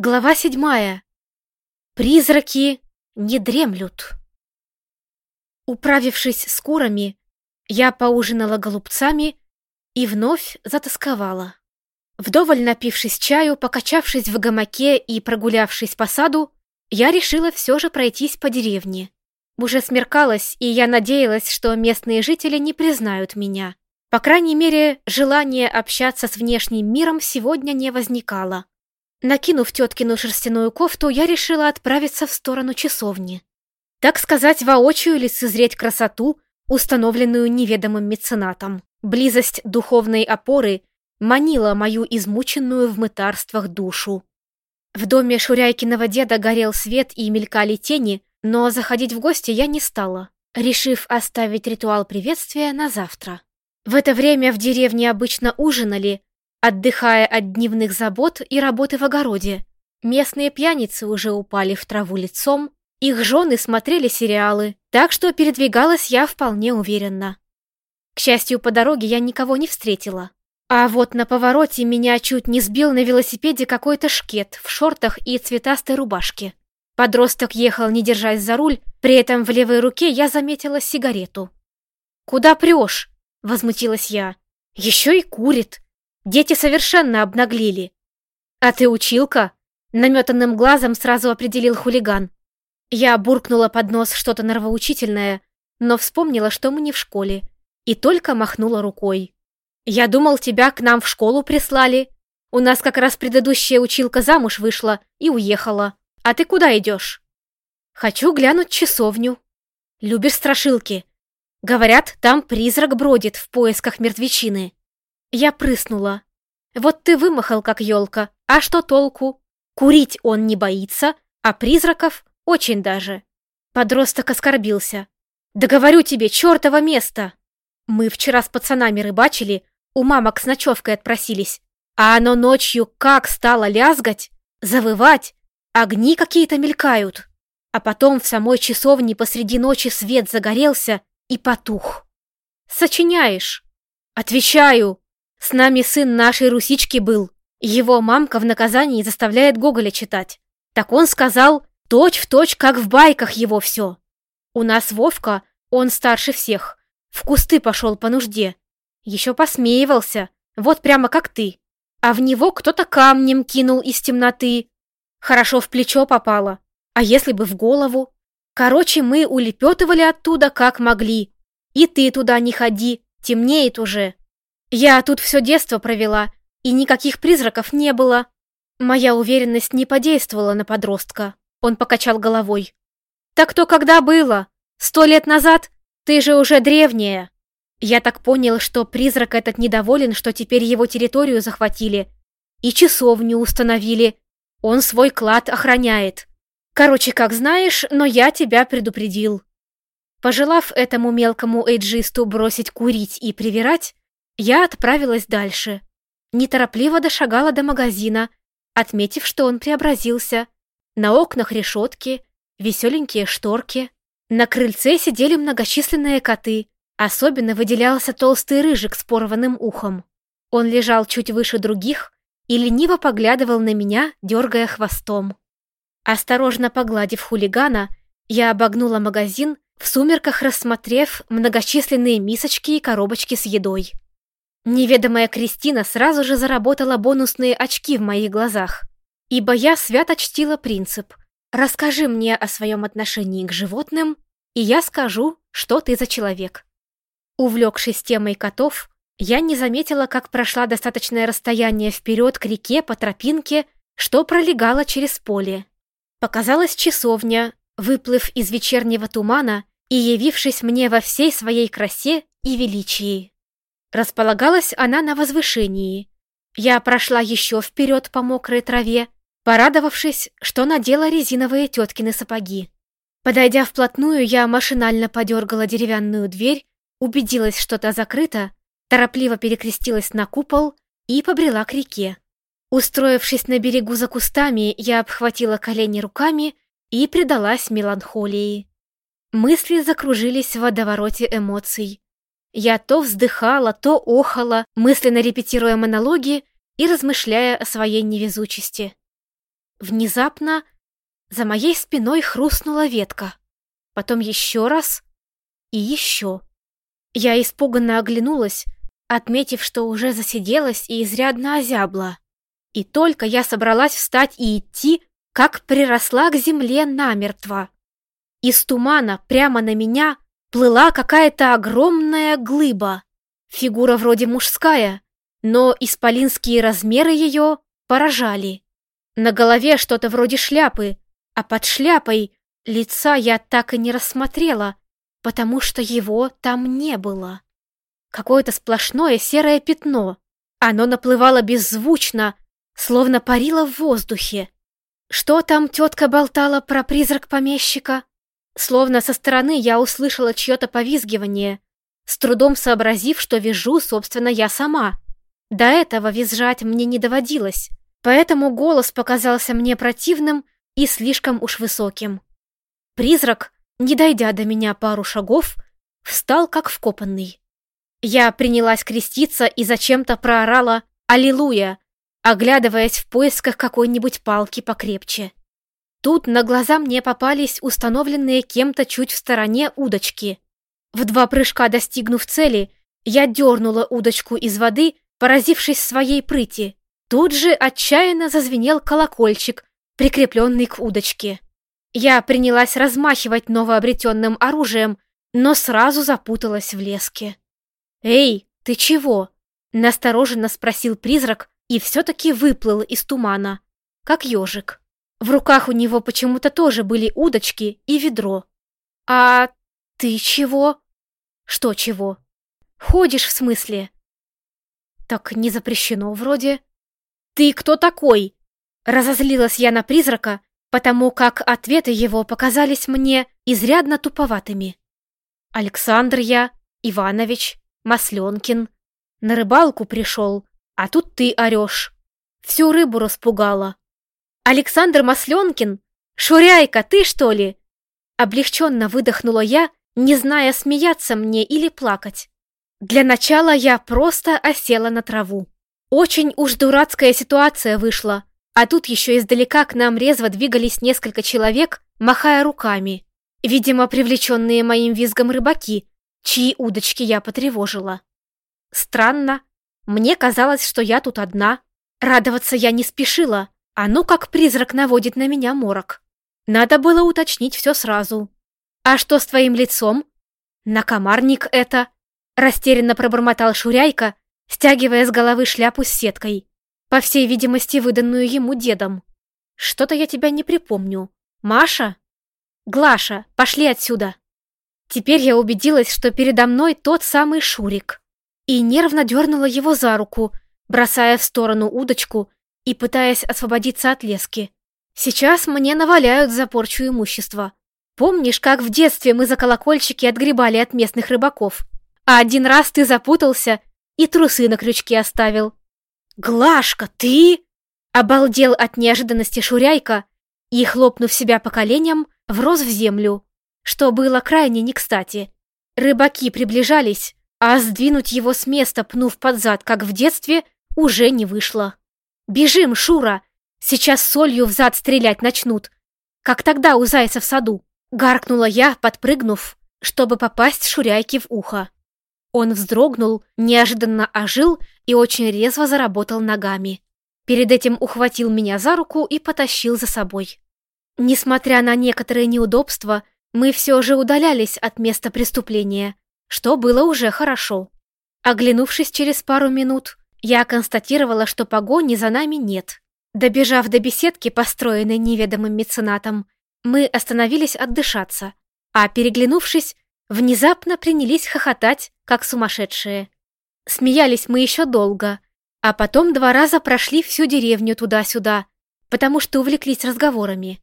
Глава седьмая. Призраки не дремлют. Управившись с курами, я поужинала голубцами и вновь затасковала. Вдоволь напившись чаю, покачавшись в гамаке и прогулявшись по саду, я решила все же пройтись по деревне. Уже смеркалось, и я надеялась, что местные жители не признают меня. По крайней мере, желание общаться с внешним миром сегодня не возникало. Накинув теткину шерстяную кофту, я решила отправиться в сторону часовни. Так сказать, воочию лицезреть красоту, установленную неведомым меценатом. Близость духовной опоры манила мою измученную в мытарствах душу. В доме Шуряйкиного деда горел свет и мелькали тени, но заходить в гости я не стала, решив оставить ритуал приветствия на завтра. В это время в деревне обычно ужинали, отдыхая от дневных забот и работы в огороде. Местные пьяницы уже упали в траву лицом, их жены смотрели сериалы, так что передвигалась я вполне уверенно. К счастью, по дороге я никого не встретила. А вот на повороте меня чуть не сбил на велосипеде какой-то шкет в шортах и цветастой рубашке. Подросток ехал, не держась за руль, при этом в левой руке я заметила сигарету. «Куда прешь?» — возмутилась я. «Еще и курит!» Дети совершенно обнаглели. А ты училка? Наметанным глазом сразу определил хулиган. Я буркнула под нос что-то нравоучительное, но вспомнила, что мы не в школе, и только махнула рукой. «Я думал, тебя к нам в школу прислали. У нас как раз предыдущая училка замуж вышла и уехала. А ты куда идешь?» «Хочу глянуть часовню». «Любишь страшилки?» «Говорят, там призрак бродит в поисках мертвечины». Я прыснула. Вот ты вымахал, как елка, а что толку? Курить он не боится, а призраков очень даже. Подросток оскорбился. Да говорю тебе, чертово место! Мы вчера с пацанами рыбачили, у мамок с ночевкой отпросились. А оно ночью как стало лязгать, завывать, огни какие-то мелькают. А потом в самой часовне посреди ночи свет загорелся и потух. Сочиняешь? Отвечаю, с нами сын нашей русички был. Его мамка в наказании заставляет Гоголя читать. Так он сказал, точь в точь, как в байках его все. У нас Вовка, он старше всех, в кусты пошел по нужде. Еще посмеивался, вот прямо как ты. А в него кто-то камнем кинул из темноты. Хорошо в плечо попало. А если бы в голову? Короче, мы улепетывали оттуда как могли. И ты туда не ходи, темнеет уже. Я тут все детство провела, и никаких призраков не было. Моя уверенность не подействовала на подростка. Он покачал головой. Так то когда было? Сто лет назад? Ты же уже древняя. Я так понял, что призрак этот недоволен, что теперь его территорию захватили. И часовню установили. Он свой клад охраняет. Короче, как знаешь, но я тебя предупредил. Пожелав этому мелкому эйджисту бросить курить и привирать, я отправилась дальше. Неторопливо дошагала до магазина, отметив, что он преобразился. На окнах решетки, веселенькие шторки. На крыльце сидели многочисленные коты. Особенно выделялся толстый рыжик с порванным ухом. Он лежал чуть выше других и лениво поглядывал на меня, дергая хвостом. Осторожно погладив хулигана, я обогнула магазин, в сумерках рассмотрев многочисленные мисочки и коробочки с едой. Неведомая Кристина сразу же заработала бонусные очки в моих глазах, ибо я свято чтила принцип «Расскажи мне о своем отношении к животным, и я скажу, что ты за человек». Увлекшись темой котов, я не заметила, как прошла достаточное расстояние вперед к реке по тропинке, что пролегало через поле. Показалась часовня, выплыв из вечернего тумана и явившись мне во всей своей красе и величии. Располагалась она на возвышении. Я прошла еще вперед по мокрой траве, порадовавшись, что надела резиновые теткины сапоги. Подойдя вплотную, я машинально подергала деревянную дверь, убедилась, что та закрыта, торопливо перекрестилась на купол и побрела к реке. Устроившись на берегу за кустами, я обхватила колени руками и предалась меланхолии. Мысли закружились в водовороте эмоций. Я то вздыхала, то охала, мысленно репетируя монологи и размышляя о своей невезучести. Внезапно за моей спиной хрустнула ветка. Потом еще раз и еще. Я испуганно оглянулась, отметив, что уже засиделась и изрядно озябла. И только я собралась встать и идти, как приросла к земле намертво. Из тумана прямо на меня плыла какая-то огромная глыба. Фигура вроде мужская, но исполинские размеры ее поражали. На голове что-то вроде шляпы, а под шляпой лица я так и не рассмотрела, потому что его там не было. Какое-то сплошное серое пятно. Оно наплывало беззвучно, словно парило в воздухе. Что там тетка болтала про призрак помещика? Словно со стороны я услышала чье-то повизгивание, с трудом сообразив, что вижу, собственно, я сама. До этого визжать мне не доводилось, поэтому голос показался мне противным и слишком уж высоким. Призрак, не дойдя до меня пару шагов, встал как вкопанный. Я принялась креститься и зачем-то проорала «Аллилуйя!», оглядываясь в поисках какой-нибудь палки покрепче. Тут на глаза мне попались установленные кем-то чуть в стороне удочки. В два прыжка достигнув цели, я дернула удочку из воды, поразившись своей прыти. Тут же отчаянно зазвенел колокольчик, прикрепленный к удочке. Я принялась размахивать новообретенным оружием, но сразу запуталась в леске. «Эй, ты чего?» — настороженно спросил призрак и все-таки выплыл из тумана, как ежик. В руках у него почему-то тоже были удочки и ведро. «А ты чего?» «Что чего?» «Ходишь, в смысле?» «Так не запрещено вроде». «Ты кто такой?» Разозлилась я на призрака, потому как ответы его показались мне изрядно туповатыми. «Александр я, Иванович, Масленкин. На рыбалку пришел, а тут ты орешь. Всю рыбу распугала. Александр Масленкин? Шуряйка, ты что ли? Облегченно выдохнула я, не зная, смеяться мне или плакать. Для начала я просто осела на траву. Очень уж дурацкая ситуация вышла, а тут еще издалека к нам резво двигались несколько человек, махая руками. Видимо, привлеченные моим визгом рыбаки, чьи удочки я потревожила. Странно, мне казалось, что я тут одна. Радоваться я не спешила, а ну как призрак наводит на меня морок. Надо было уточнить все сразу. «А что с твоим лицом?» «Накомарник это!» Растерянно пробормотал Шуряйка, стягивая с головы шляпу с сеткой, по всей видимости, выданную ему дедом. «Что-то я тебя не припомню. Маша?» «Глаша, пошли отсюда!» Теперь я убедилась, что передо мной тот самый Шурик и нервно дернула его за руку, бросая в сторону удочку и пытаясь освободиться от лески. Сейчас мне наваляют за порчу имущества. Помнишь, как в детстве мы за колокольчики отгребали от местных рыбаков? А один раз ты запутался и трусы на крючке оставил. «Глашка, ты?» Обалдел от неожиданности Шуряйка и, хлопнув себя по коленям, врос в землю, что было крайне не кстати. Рыбаки приближались, а сдвинуть его с места, пнув под зад, как в детстве, уже не вышло. «Бежим, Шура! Сейчас солью в зад стрелять начнут, как тогда у зайца в саду!» Гаркнула я, подпрыгнув, чтобы попасть Шуряйке в ухо. Он вздрогнул, неожиданно ожил и очень резво заработал ногами. Перед этим ухватил меня за руку и потащил за собой. Несмотря на некоторые неудобства, мы все же удалялись от места преступления, что было уже хорошо. Оглянувшись через пару минут, я констатировала, что погони за нами нет. Добежав до беседки, построенной неведомым меценатом, мы остановились отдышаться, а, переглянувшись, внезапно принялись хохотать, как сумасшедшие. Смеялись мы еще долго, а потом два раза прошли всю деревню туда-сюда, потому что увлеклись разговорами.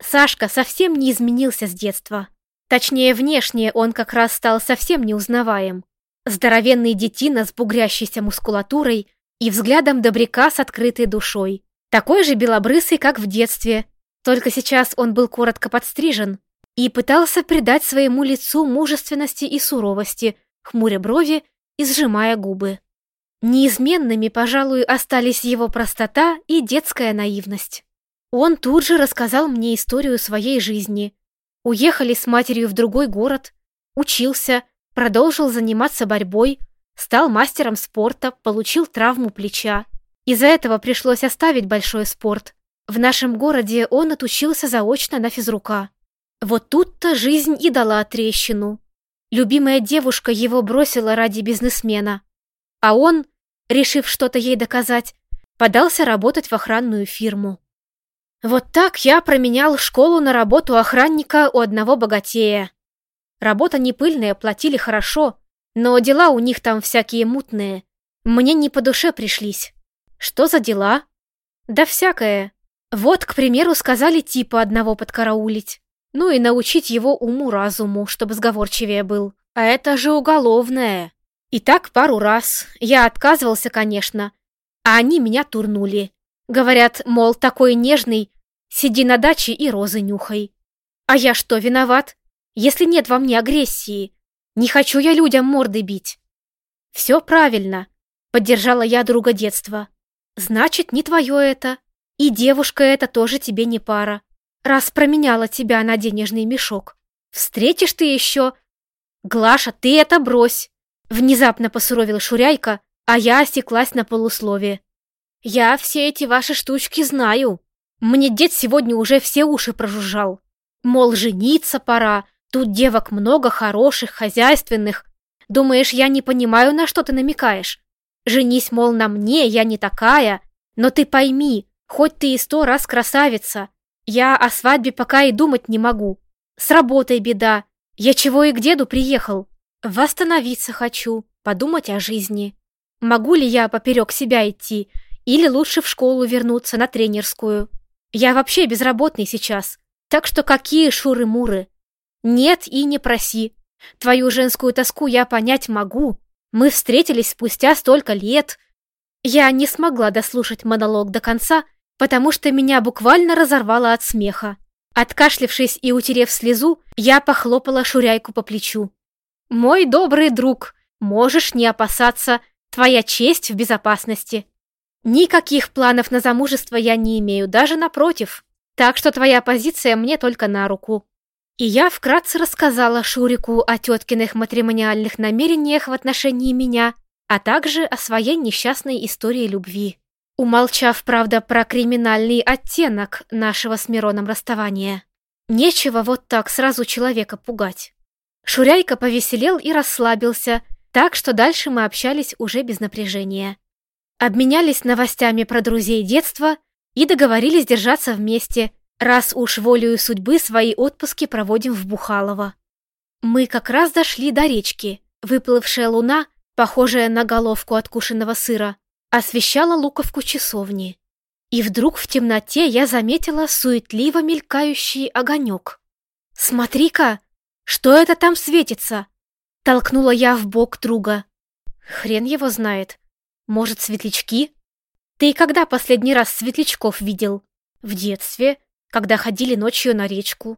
Сашка совсем не изменился с детства. Точнее, внешне он как раз стал совсем неузнаваем. Здоровенный детина с бугрящейся мускулатурой и взглядом добряка с открытой душой. Такой же белобрысый, как в детстве, только сейчас он был коротко подстрижен и пытался придать своему лицу мужественности и суровости, хмуря брови и сжимая губы. Неизменными, пожалуй, остались его простота и детская наивность. Он тут же рассказал мне историю своей жизни. Уехали с матерью в другой город, учился, продолжил заниматься борьбой, стал мастером спорта, получил травму плеча. Из-за этого пришлось оставить большой спорт. В нашем городе он отучился заочно на физрука. Вот тут-то жизнь и дала трещину. Любимая девушка его бросила ради бизнесмена. А он, решив что-то ей доказать, подался работать в охранную фирму. Вот так я променял школу на работу охранника у одного богатея. Работа не пыльная, платили хорошо, но дела у них там всякие мутные. Мне не по душе пришлись. Что за дела? Да всякое. Вот, к примеру, сказали типа одного подкараулить. Ну и научить его уму-разуму, чтобы сговорчивее был. А это же уголовное. И так пару раз. Я отказывался, конечно. А они меня турнули. Говорят, мол, такой нежный, сиди на даче и розы нюхай. А я что, виноват? Если нет во мне агрессии. Не хочу я людям морды бить. Все правильно, поддержала я друга детства. Значит, не твое это. И девушка эта тоже тебе не пара раз променяла тебя на денежный мешок. Встретишь ты еще... Глаша, ты это брось!» Внезапно посуровила Шуряйка, а я осеклась на полусловие. «Я все эти ваши штучки знаю. Мне дед сегодня уже все уши прожужжал. Мол, жениться пора, тут девок много хороших, хозяйственных. Думаешь, я не понимаю, на что ты намекаешь? Женись, мол, на мне, я не такая. Но ты пойми, хоть ты и сто раз красавица, я о свадьбе пока и думать не могу. С работой беда. Я чего и к деду приехал. Восстановиться хочу, подумать о жизни. Могу ли я поперек себя идти, или лучше в школу вернуться на тренерскую? Я вообще безработный сейчас, так что какие шуры-муры? Нет и не проси. Твою женскую тоску я понять могу. Мы встретились спустя столько лет. Я не смогла дослушать монолог до конца, потому что меня буквально разорвало от смеха. Откашлившись и утерев слезу, я похлопала Шуряйку по плечу. «Мой добрый друг, можешь не опасаться, твоя честь в безопасности. Никаких планов на замужество я не имею, даже напротив, так что твоя позиция мне только на руку». И я вкратце рассказала Шурику о теткиных матримониальных намерениях в отношении меня, а также о своей несчастной истории любви умолчав, правда, про криминальный оттенок нашего с Мироном расставания. Нечего вот так сразу человека пугать. Шуряйка повеселел и расслабился, так что дальше мы общались уже без напряжения. Обменялись новостями про друзей детства и договорились держаться вместе, раз уж волею судьбы свои отпуски проводим в Бухалово. Мы как раз дошли до речки. Выплывшая луна, похожая на головку откушенного сыра, освещала луковку часовни. И вдруг в темноте я заметила суетливо мелькающий огонек. «Смотри-ка, что это там светится?» Толкнула я в бок друга. Хрен его знает. Может, светлячки? Ты когда последний раз светлячков видел? В детстве, когда ходили ночью на речку.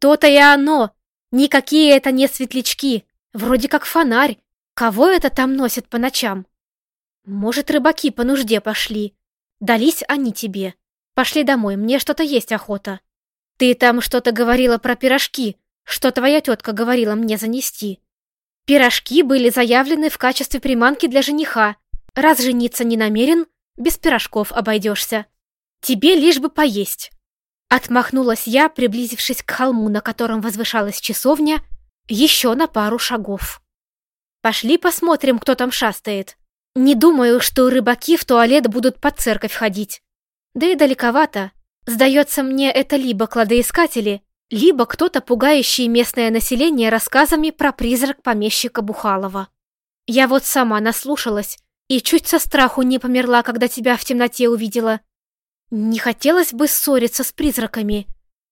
То-то и оно. Никакие это не светлячки. Вроде как фонарь. Кого это там носят по ночам? Может, рыбаки по нужде пошли. Дались они тебе. Пошли домой, мне что-то есть охота. Ты там что-то говорила про пирожки, что твоя тетка говорила мне занести. Пирожки были заявлены в качестве приманки для жениха. Раз жениться не намерен, без пирожков обойдешься. Тебе лишь бы поесть. Отмахнулась я, приблизившись к холму, на котором возвышалась часовня, еще на пару шагов. Пошли посмотрим, кто там шастает. Не думаю, что рыбаки в туалет будут под церковь ходить. Да и далековато. Сдается мне, это либо кладоискатели, либо кто-то, пугающий местное население рассказами про призрак помещика Бухалова. Я вот сама наслушалась и чуть со страху не померла, когда тебя в темноте увидела. Не хотелось бы ссориться с призраками.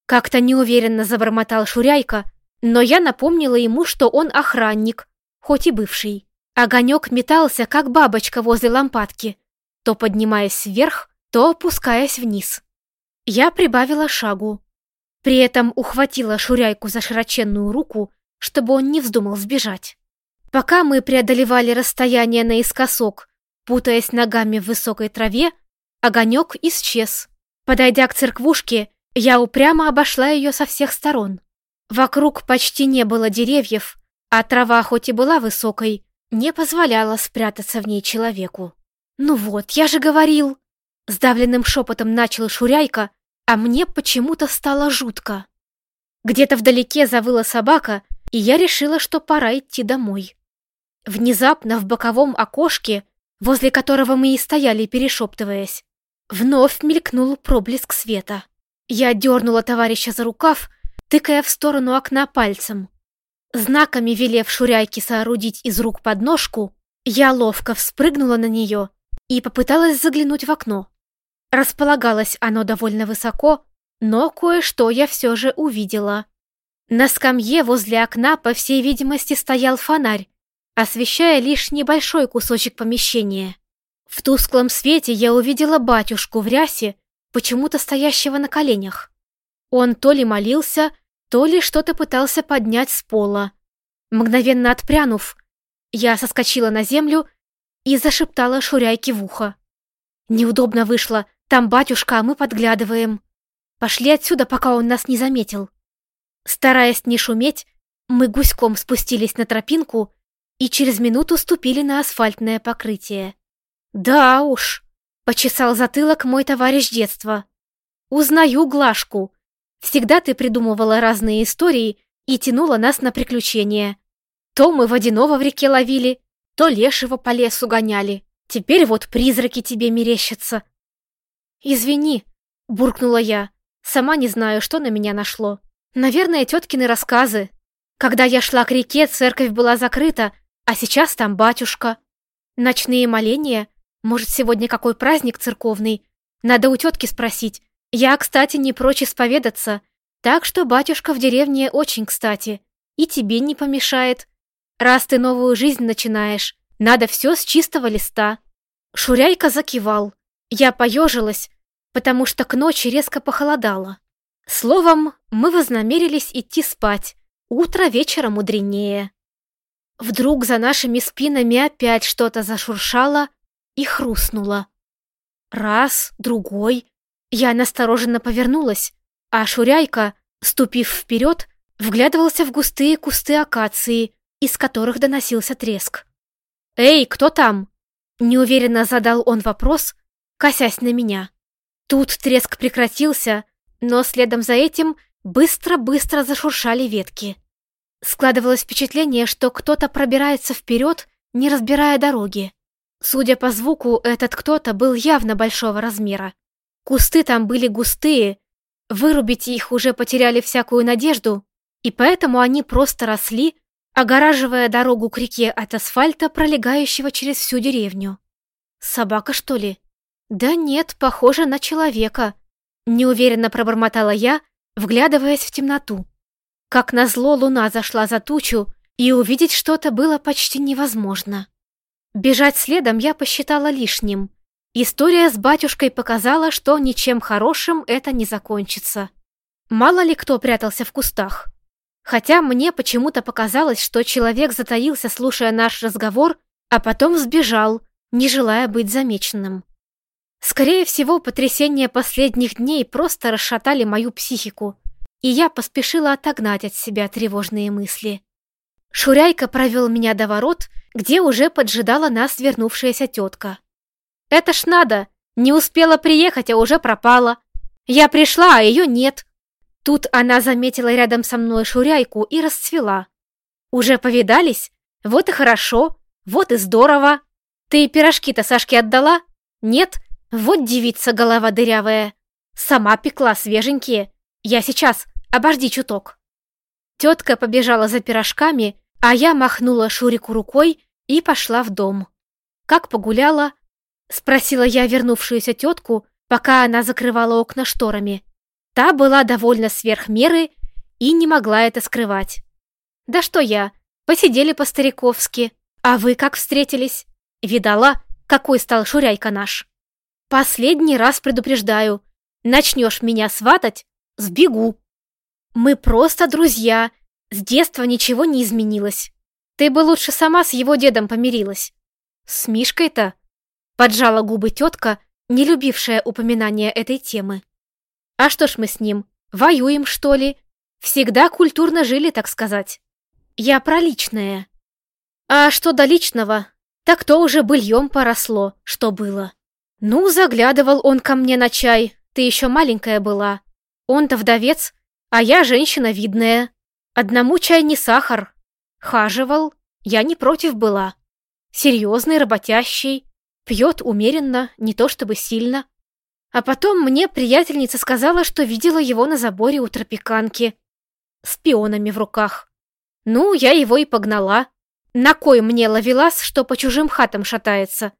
Как-то неуверенно забормотал Шуряйка, но я напомнила ему, что он охранник, хоть и бывший. Огонек метался, как бабочка возле лампадки, то поднимаясь вверх, то опускаясь вниз. Я прибавила шагу. При этом ухватила Шуряйку за широченную руку, чтобы он не вздумал сбежать. Пока мы преодолевали расстояние наискосок, путаясь ногами в высокой траве, огонек исчез, Подойдя к церквушке, я упрямо обошла ее со всех сторон. Вокруг почти не было деревьев, а трава, хоть и была высокой, не позволяла спрятаться в ней человеку. «Ну вот, я же говорил!» Сдавленным шепотом начал Шуряйка, а мне почему-то стало жутко. Где-то вдалеке завыла собака, и я решила, что пора идти домой. Внезапно в боковом окошке, возле которого мы и стояли, перешептываясь, вновь мелькнул проблеск света. Я дернула товарища за рукав, тыкая в сторону окна пальцем. Знаками велев Шуряйке соорудить из рук подножку, я ловко вспрыгнула на нее и попыталась заглянуть в окно. Располагалось оно довольно высоко, но кое-что я все же увидела. На скамье возле окна, по всей видимости, стоял фонарь, освещая лишь небольшой кусочек помещения. В тусклом свете я увидела батюшку в рясе, почему-то стоящего на коленях. Он то ли молился, то ли что-то пытался поднять с пола. Мгновенно отпрянув, я соскочила на землю и зашептала Шуряйке в ухо. Неудобно вышло, там батюшка, а мы подглядываем. Пошли отсюда, пока он нас не заметил. Стараясь не шуметь, мы гуськом спустились на тропинку и через минуту ступили на асфальтное покрытие. Да уж, почесал затылок мой товарищ детства. Узнаю Глашку. Всегда ты придумывала разные истории и тянула нас на приключения. То мы водяного в реке ловили, то лешего по лесу гоняли. Теперь вот призраки тебе мерещатся. Извини, буркнула я. Сама не знаю, что на меня нашло. Наверное, теткины рассказы. Когда я шла к реке, церковь была закрыта, а сейчас там батюшка. Ночные моления. Может, сегодня какой праздник церковный? Надо у тетки спросить. Я, кстати, не прочь исповедаться. Так что батюшка в деревне очень кстати. И тебе не помешает. Раз ты новую жизнь начинаешь, надо все с чистого листа. Шуряйка закивал. Я поежилась, потому что к ночи резко похолодало. Словом, мы вознамерились идти спать. Утро вечера мудренее. Вдруг за нашими спинами опять что-то зашуршало и хрустнуло. Раз, другой. Я настороженно повернулась, а Шуряйка, ступив вперед, вглядывался в густые кусты акации, из которых доносился треск. «Эй, кто там?» Неуверенно задал он вопрос, косясь на меня. Тут треск прекратился, но следом за этим быстро-быстро зашуршали ветки. Складывалось впечатление, что кто-то пробирается вперед, не разбирая дороги. Судя по звуку, этот кто-то был явно большого размера. Кусты там были густые, вырубить их уже потеряли всякую надежду, и поэтому они просто росли, огораживая дорогу к реке от асфальта, пролегающего через всю деревню. Собака, что ли? Да нет, похоже на человека. Неуверенно пробормотала я, вглядываясь в темноту. Как назло луна зашла за тучу, и увидеть что-то было почти невозможно. Бежать следом я посчитала лишним. История с батюшкой показала, что ничем хорошим это не закончится. Мало ли кто прятался в кустах. Хотя мне почему-то показалось, что человек затаился, слушая наш разговор, а потом сбежал, не желая быть замеченным. Скорее всего, потрясения последних дней просто расшатали мою психику, и я поспешила отогнать от себя тревожные мысли. Шуряйка провел меня до ворот, где уже поджидала нас вернувшаяся тетка. «Это ж надо! Не успела приехать, а уже пропала. Я пришла, а ее нет. Тут она заметила рядом со мной шуряйку и расцвела. «Уже повидались? Вот и хорошо, вот и здорово. Ты пирожки-то Сашке отдала? Нет? Вот девица голова дырявая. Сама пекла свеженькие. Я сейчас, обожди чуток». Тетка побежала за пирожками, а я махнула Шурику рукой и пошла в дом. «Как погуляла?» — спросила я вернувшуюся тетку, пока она закрывала окна шторами. Та была довольно сверх меры и не могла это скрывать. «Да что я, посидели по-стариковски. А вы как встретились? Видала, какой стал Шуряйка наш? Последний раз предупреждаю, начнешь меня сватать, сбегу. Мы просто друзья, с детства ничего не изменилось. Ты бы лучше сама с его дедом помирилась. С Мишкой-то?» Поджала губы тетка, не любившая упоминания этой темы. А что ж мы с ним, воюем, что ли? Всегда культурно жили, так сказать. Я про личное. А что до личного, так то уже быльем поросло, что было. Ну, заглядывал он ко мне на чай, ты еще маленькая была. Он-то вдовец, а я женщина видная. Одному чай не сахар. Хаживал, я не против была. Серьезный, работящий, пьет умеренно, не то чтобы сильно. А потом мне приятельница сказала, что видела его на заборе у тропиканки. С пионами в руках. Ну, я его и погнала. На кой мне ловелас, что по чужим хатам шатается?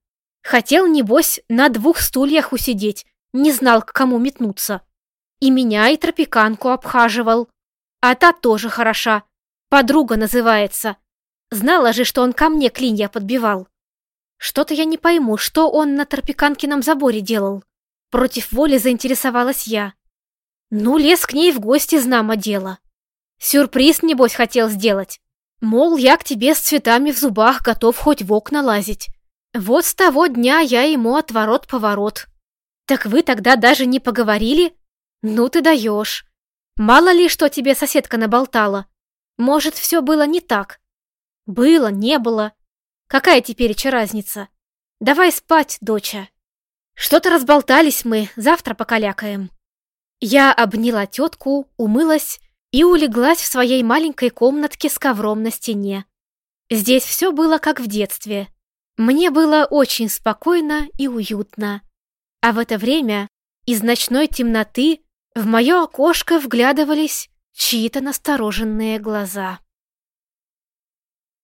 Хотел, небось, на двух стульях усидеть, не знал, к кому метнуться. И меня, и тропиканку обхаживал. А та тоже хороша. Подруга называется. Знала же, что он ко мне клинья подбивал. Что-то я не пойму, что он на тропиканкином заборе делал. Против воли заинтересовалась я. Ну, лез к ней в гости, знамо дело. Сюрприз, небось, хотел сделать. Мол, я к тебе с цветами в зубах готов хоть в окна лазить. Вот с того дня я ему отворот-поворот. Так вы тогда даже не поговорили? Ну ты даешь. Мало ли, что тебе соседка наболтала. Может, все было не так? Было, не было. Какая теперь еще разница? Давай спать, доча. Что-то разболтались мы, завтра покалякаем. Я обняла тетку, умылась и улеглась в своей маленькой комнатке с ковром на стене. Здесь все было как в детстве. Мне было очень спокойно и уютно. А в это время из ночной темноты в мое окошко вглядывались чьи-то настороженные глаза.